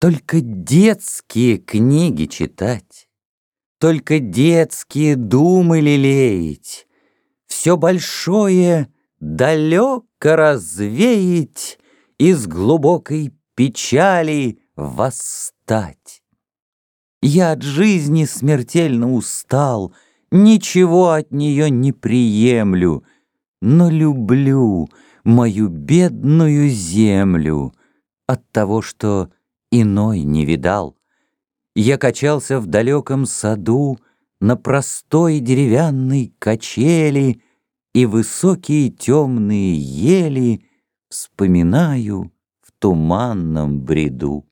Только детские книги читать, Только детские думы лелеять, Все большое далеко развеять Из глубокой печали восстать. Я от жизни смертельно устал, Ничего от нее не приемлю, Но люблю мою бедную землю От того, что иной не видал. Я качался в далеком саду На простой деревянной качели И высокие темные ели Вспоминаю в туманном бреду.